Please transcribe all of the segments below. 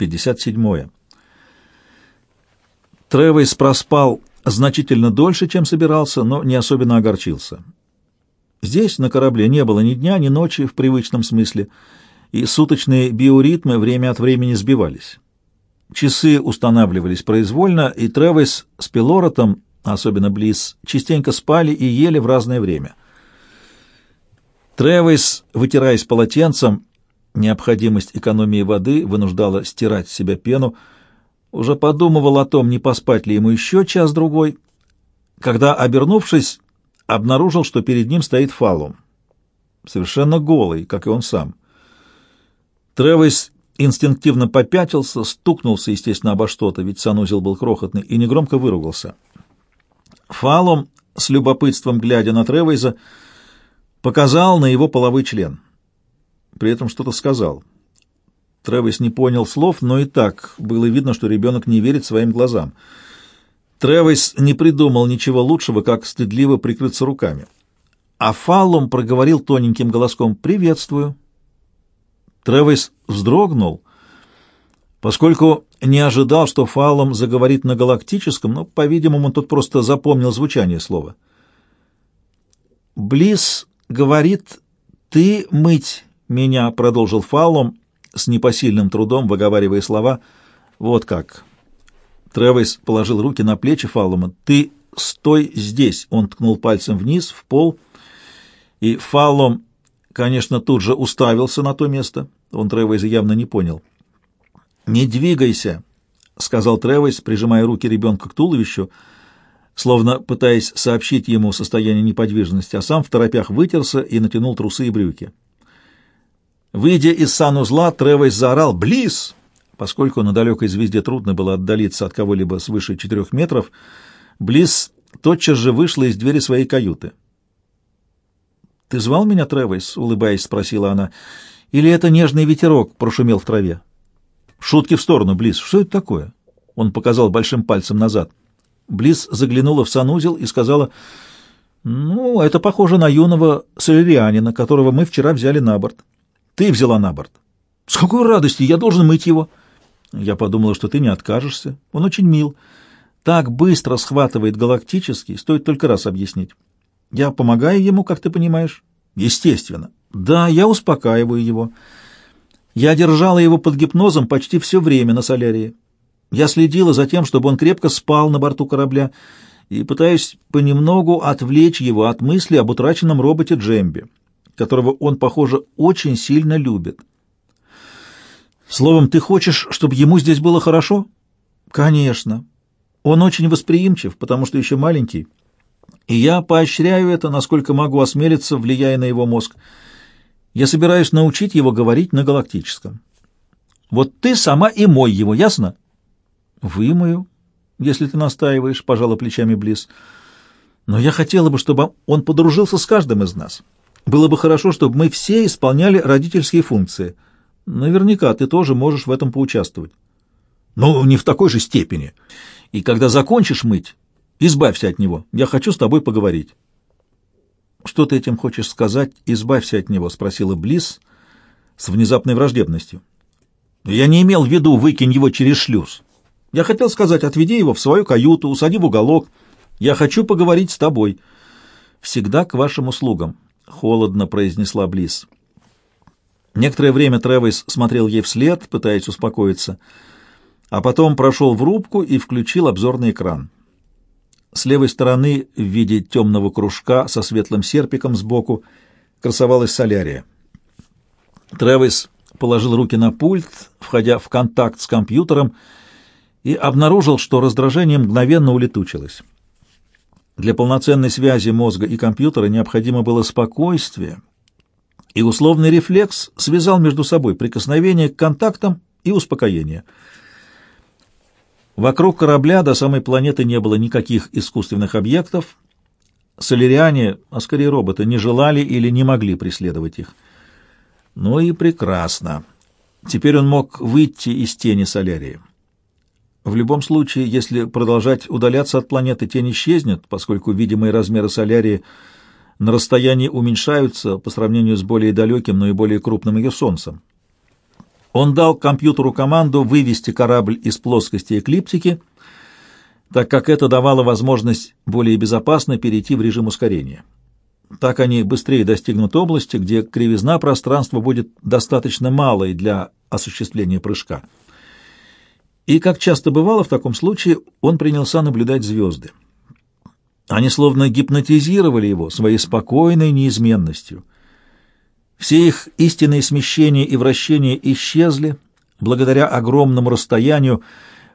57. Тревейс проспал значительно дольше, чем собирался, но не особенно огорчился. Здесь, на корабле, не было ни дня, ни ночи в привычном смысле, и суточные биоритмы время от времени сбивались. Часы устанавливались произвольно, и Тревес с Пилоротом, особенно Близ, частенько спали и ели в разное время. Тревес, вытираясь полотенцем, необходимость экономии воды вынуждала стирать с себя пену, уже подумывал о том, не поспать ли ему еще час-другой, когда, обернувшись, обнаружил, что перед ним стоит Фалум, совершенно голый, как и он сам. Тревес инстинктивно попятился, стукнулся, естественно, обо что-то, ведь санузел был крохотный, и негромко выругался. Фалом, с любопытством глядя на Тревейза, показал на его половой член. При этом что-то сказал. Тревис не понял слов, но и так было видно, что ребенок не верит своим глазам. Тревис не придумал ничего лучшего, как стыдливо прикрыться руками. А Фаллум проговорил тоненьким голоском «Приветствую». Тревис вздрогнул, поскольку не ожидал, что Фаллум заговорит на галактическом, но, по-видимому, тот просто запомнил звучание слова. «Близ говорит, ты мыть меня», — продолжил Фаллум, с непосильным трудом выговаривая слова. «Вот как». Тревис положил руки на плечи Фаллума. «Ты стой здесь!» Он ткнул пальцем вниз, в пол, и Фаллум, конечно, тут же уставился на то место. Он Тревиса явно не понял. «Не двигайся!» — сказал Тревис, прижимая руки ребенка к туловищу, словно пытаясь сообщить ему состояние неподвижности, а сам в торопях вытерся и натянул трусы и брюки. Выйдя из санузла, Тревес заорал «Близ!». Поскольку на далекой звезде трудно было отдалиться от кого-либо свыше четырех метров, Близ тотчас же вышла из двери своей каюты. «Ты звал меня, Тревес?» — улыбаясь, спросила она. «Или это нежный ветерок прошумел в траве?» «Шутки в сторону, Близ. Что это такое?» Он показал большим пальцем назад. Близ заглянула в санузел и сказала, «Ну, это похоже на юного солерианина, которого мы вчера взяли на борт». Ты взяла на борт. С какой радости! Я должен мыть его. Я подумала, что ты не откажешься. Он очень мил. Так быстро схватывает галактический, стоит только раз объяснить. Я помогаю ему, как ты понимаешь? Естественно. Да, я успокаиваю его. Я держала его под гипнозом почти все время на солярии. Я следила за тем, чтобы он крепко спал на борту корабля, и пытаюсь понемногу отвлечь его от мысли об утраченном роботе Джемби которого он, похоже, очень сильно любит. Словом, ты хочешь, чтобы ему здесь было хорошо? Конечно. Он очень восприимчив, потому что еще маленький. И я поощряю это, насколько могу осмелиться, влияя на его мозг. Я собираюсь научить его говорить на галактическом. Вот ты сама и мой его, ясно? Вымою, если ты настаиваешь, пожала плечами Близ. Но я хотела бы, чтобы он подружился с каждым из нас. Было бы хорошо, чтобы мы все исполняли родительские функции. Наверняка ты тоже можешь в этом поучаствовать. Но не в такой же степени. И когда закончишь мыть, избавься от него. Я хочу с тобой поговорить. Что ты этим хочешь сказать? Избавься от него, спросила Близ с внезапной враждебностью. Я не имел в виду выкинь его через шлюз. Я хотел сказать, отведи его в свою каюту, усади в уголок. Я хочу поговорить с тобой. Всегда к вашим услугам. — холодно произнесла Близ. Некоторое время Тревис смотрел ей вслед, пытаясь успокоиться, а потом прошел в рубку и включил обзорный экран. С левой стороны, в виде темного кружка со светлым серпиком сбоку, красовалась солярия. Тревис положил руки на пульт, входя в контакт с компьютером, и обнаружил, что раздражение мгновенно улетучилось. Для полноценной связи мозга и компьютера необходимо было спокойствие, и условный рефлекс связал между собой прикосновение к контактам и успокоение. Вокруг корабля до самой планеты не было никаких искусственных объектов. Соляриане, а скорее роботы, не желали или не могли преследовать их. Ну и прекрасно. Теперь он мог выйти из тени Солярии. В любом случае, если продолжать удаляться от планеты, тень исчезнет, поскольку видимые размеры Солярии на расстоянии уменьшаются по сравнению с более далеким, но и более крупным ее Солнцем. Он дал компьютеру команду вывести корабль из плоскости эклиптики, так как это давало возможность более безопасно перейти в режим ускорения. Так они быстрее достигнут области, где кривизна пространства будет достаточно малой для осуществления прыжка. И, как часто бывало в таком случае, он принялся наблюдать звезды. Они словно гипнотизировали его своей спокойной неизменностью. Все их истинные смещения и вращения исчезли благодаря огромному расстоянию,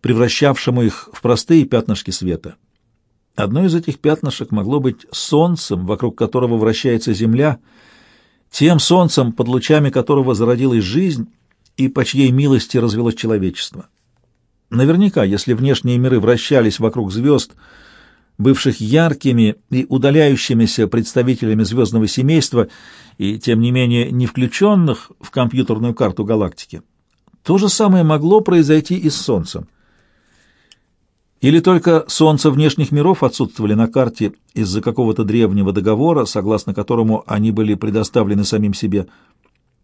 превращавшему их в простые пятнышки света. Одно из этих пятнышек могло быть солнцем, вокруг которого вращается Земля, тем солнцем, под лучами которого зародилась жизнь и по чьей милости развелось человечество. Наверняка, если внешние миры вращались вокруг звезд, бывших яркими и удаляющимися представителями звездного семейства и, тем не менее, не включенных в компьютерную карту галактики, то же самое могло произойти и с Солнцем. Или только солнца внешних миров отсутствовали на карте из-за какого-то древнего договора, согласно которому они были предоставлены самим себе.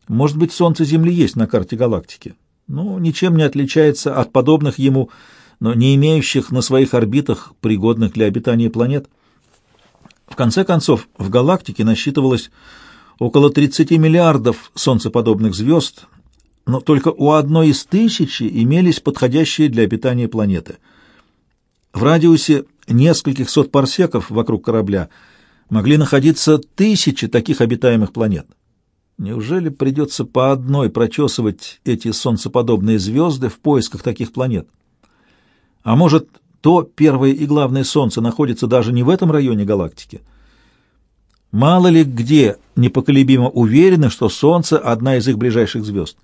Может быть, солнце Земли есть на карте галактики, но ничем не отличается от подобных ему, но не имеющих на своих орбитах пригодных для обитания планет. В конце концов, в галактике насчитывалось около 30 миллиардов солнцеподобных звезд, но только у одной из тысячи имелись подходящие для обитания планеты — в радиусе нескольких сот парсеков вокруг корабля могли находиться тысячи таких обитаемых планет. Неужели придется по одной прочесывать эти солнцеподобные звезды в поисках таких планет? А может, то первое и главное Солнце находится даже не в этом районе галактики? Мало ли где непоколебимо уверены, что Солнце — одна из их ближайших звезд,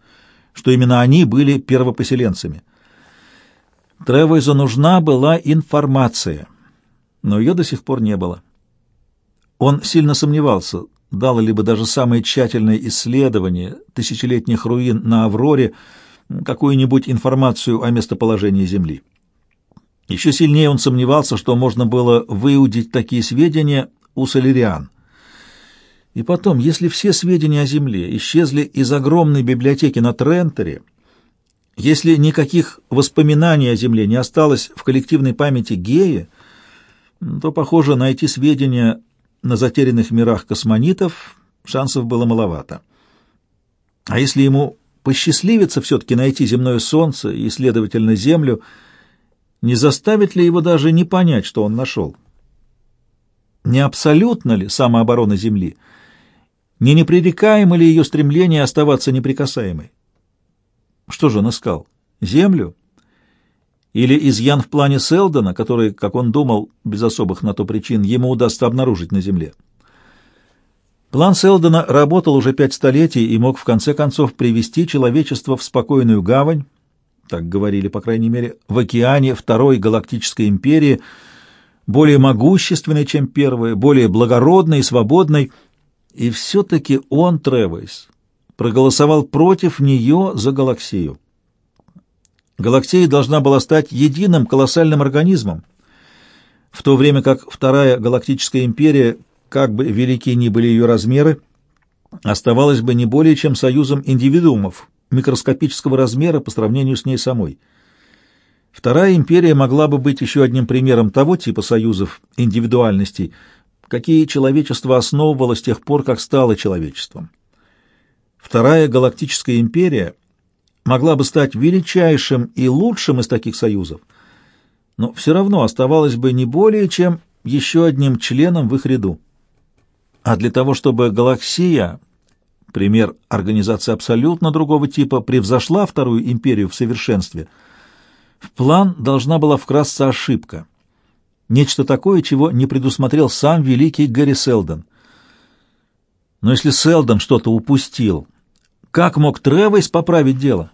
что именно они были первопоселенцами — Тревойзу нужна была информация, но ее до сих пор не было. Он сильно сомневался, дало ли бы даже самое тщательное исследование тысячелетних руин на Авроре какую-нибудь информацию о местоположении Земли. Еще сильнее он сомневался, что можно было выудить такие сведения у соляриан. И потом, если все сведения о Земле исчезли из огромной библиотеки на Трентере, если никаких воспоминаний о Земле не осталось в коллективной памяти Геи, то, похоже, найти сведения на затерянных мирах космонитов шансов было маловато. А если ему посчастливится все-таки найти земное Солнце и, следовательно, Землю, не заставит ли его даже не понять, что он нашел? Не абсолютно ли самооборона Земли? Не непререкаемо ли ее стремление оставаться неприкасаемой? Что же он искал? Землю? Или изъян в плане Селдона, который, как он думал, без особых на то причин, ему удастся обнаружить на Земле? План Селдона работал уже пять столетий и мог в конце концов привести человечество в спокойную гавань, так говорили, по крайней мере, в океане Второй Галактической империи, более могущественной, чем первой, более благородной и свободной, и все-таки он, Тревойс, проголосовал против нее за Галаксию. Галаксия должна была стать единым колоссальным организмом, в то время как Вторая Галактическая империя, как бы велики ни были ее размеры, оставалась бы не более чем союзом индивидуумов микроскопического размера по сравнению с ней самой. Вторая империя могла бы быть еще одним примером того типа союзов индивидуальностей, какие человечество основывало с тех пор, как стало человечеством. Вторая галактическая империя могла бы стать величайшим и лучшим из таких союзов, но все равно оставалась бы не более чем еще одним членом в их ряду. А для того, чтобы галаксия, пример организации абсолютно другого типа, превзошла Вторую империю в совершенстве, в план должна была вкрасться ошибка. Нечто такое, чего не предусмотрел сам великий Гэри Селдон. Но если Селдон что-то упустил, как мог Тревойс поправить дело?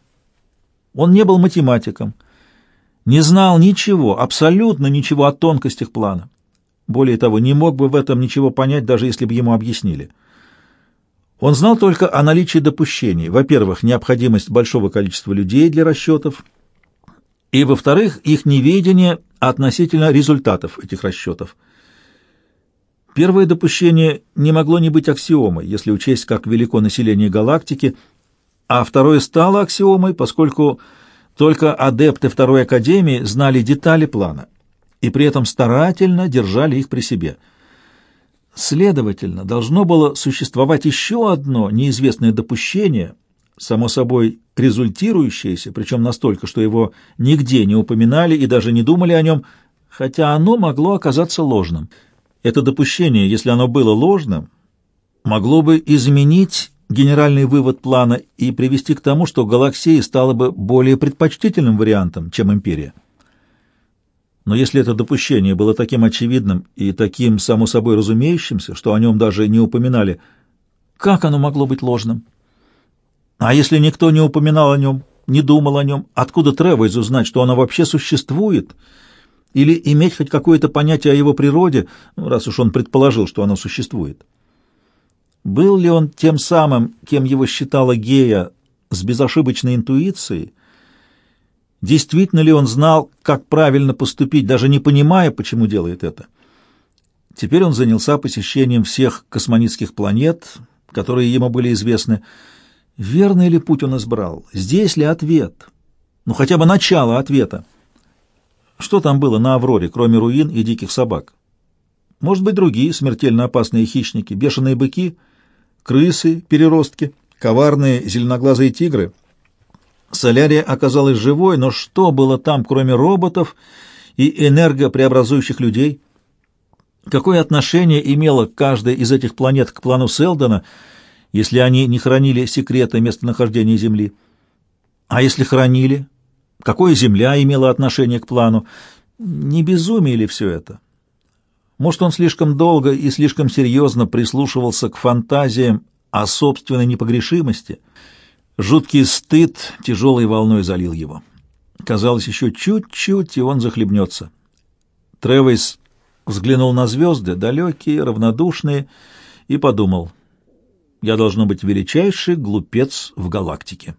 Он не был математиком, не знал ничего, абсолютно ничего о тонкостях плана. Более того, не мог бы в этом ничего понять, даже если бы ему объяснили. Он знал только о наличии допущений. Во-первых, необходимость большого количества людей для расчетов, и, во-вторых, их неведение относительно результатов этих расчетов – Первое допущение не могло не быть аксиомой, если учесть, как велико население галактики, а второе стало аксиомой, поскольку только адепты Второй Академии знали детали плана и при этом старательно держали их при себе. Следовательно, должно было существовать еще одно неизвестное допущение, само собой результирующееся, причем настолько, что его нигде не упоминали и даже не думали о нем, хотя оно могло оказаться ложным. Это допущение, если оно было ложным, могло бы изменить генеральный вывод плана и привести к тому, что галаксия стала бы более предпочтительным вариантом, чем империя. Но если это допущение было таким очевидным и таким само собой разумеющимся, что о нем даже не упоминали, как оно могло быть ложным? А если никто не упоминал о нем, не думал о нем, откуда Тревойз узнать, что оно вообще существует — или иметь хоть какое-то понятие о его природе, ну, раз уж он предположил, что оно существует. Был ли он тем самым, кем его считала Гея, с безошибочной интуицией? Действительно ли он знал, как правильно поступить, даже не понимая, почему делает это? Теперь он занялся посещением всех космонитских планет, которые ему были известны. Верный ли путь он избрал? Здесь ли ответ? Ну, хотя бы начало ответа. Что там было на Авроре, кроме руин и диких собак? Может быть, другие смертельно опасные хищники, бешеные быки, крысы, переростки, коварные зеленоглазые тигры. Солярия оказалась живой, но что было там, кроме роботов и энергопреобразующих людей? Какое отношение имела каждая из этих планет к плану Селдона, если они не хранили секреты местонахождения Земли? А если хранили, Какое Земля имела отношение к плану? Не безумие ли все это? Может, он слишком долго и слишком серьезно прислушивался к фантазиям о собственной непогрешимости? Жуткий стыд тяжелой волной залил его. Казалось, еще чуть-чуть, и он захлебнется. Тревис взглянул на звезды, далекие, равнодушные, и подумал, «Я должно быть величайший глупец в галактике».